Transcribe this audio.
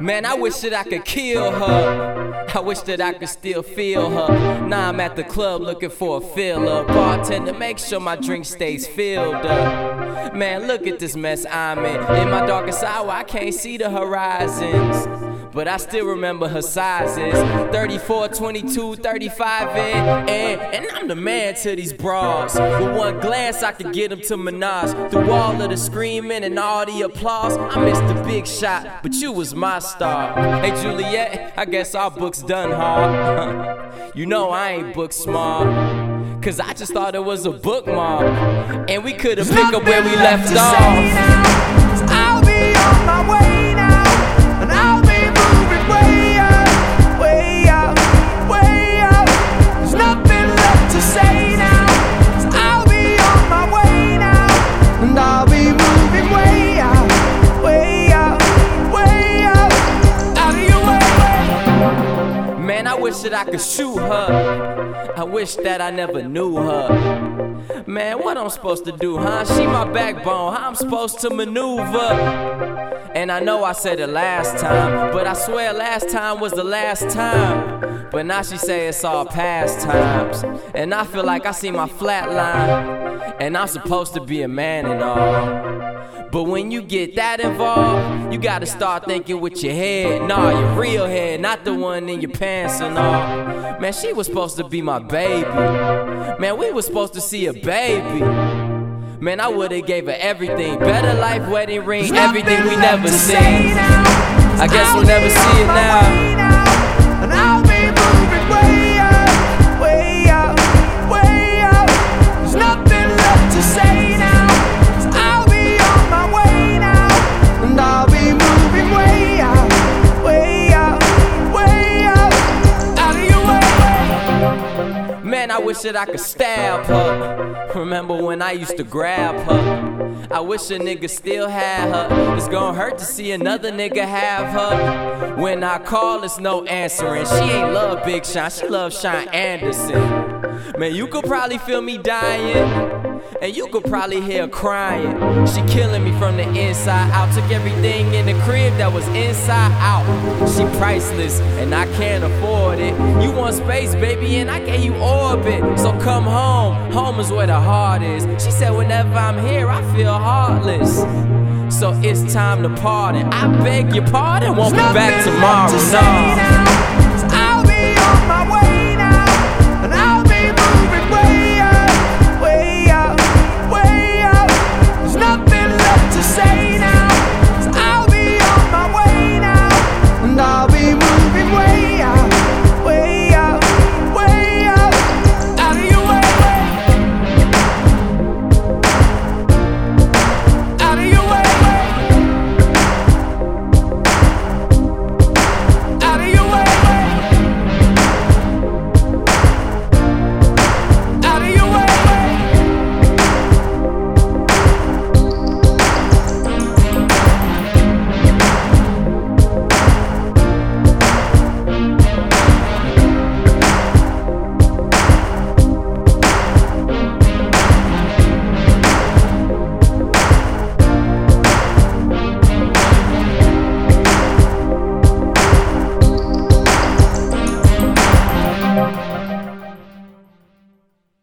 Man, I wish that I could kill her. I wish that I could still feel her. Now I'm at the club looking for a filler. Bartender, make sure my drink stays filled up. Man, look at this mess I'm in. In my darkest hour, I can't see the horizons. But I still remember her sizes 34, 22, 35, and, and, and I'm the man to these bras. With one glance, I could get them to Minaj. Through all of the screaming and all the applause, I missed the big shot, but you was my star. Hey, Juliet, I guess our book's done, huh? you know I ain't book smart. Cause I just thought it was a bookmark. And we could've picked up where we left off. Wish that I could shoot her. I wish that I never knew her. Man, what I'm supposed to do, huh? She my backbone, how I'm supposed to maneuver. And I know I said it last time, but I swear last time was the last time. But now she say it's all past times. And I feel like I see my flat line. And I'm supposed to be a man and all. But when you get that involved, you gotta start thinking with your head. Nah, your real head, not the one in your pants and all. Man, she was supposed to be my baby. Man, we was supposed to see a baby. Man, I would've gave her everything. Better life, wedding ring, everything we never seen. I guess we'll never see it now. Man, I wish that I could stab her. Remember when I used to grab her? I wish a nigga still had her. It's gonna hurt to see another nigga have her. When I call, it's no answering. She ain't love Big Sean, she love Sean Anderson. Man, you could probably feel me dying. And you could probably hear her crying. She killing me from the inside out. Took everything in the crib that was inside out. She priceless, and I can't afford it. You want space, baby, and I gave you orbit. So come home. Home is where the heart is. She said, whenever I'm here, I feel heartless. So it's time to pardon. I beg your pardon, won't be back tomorrow. No.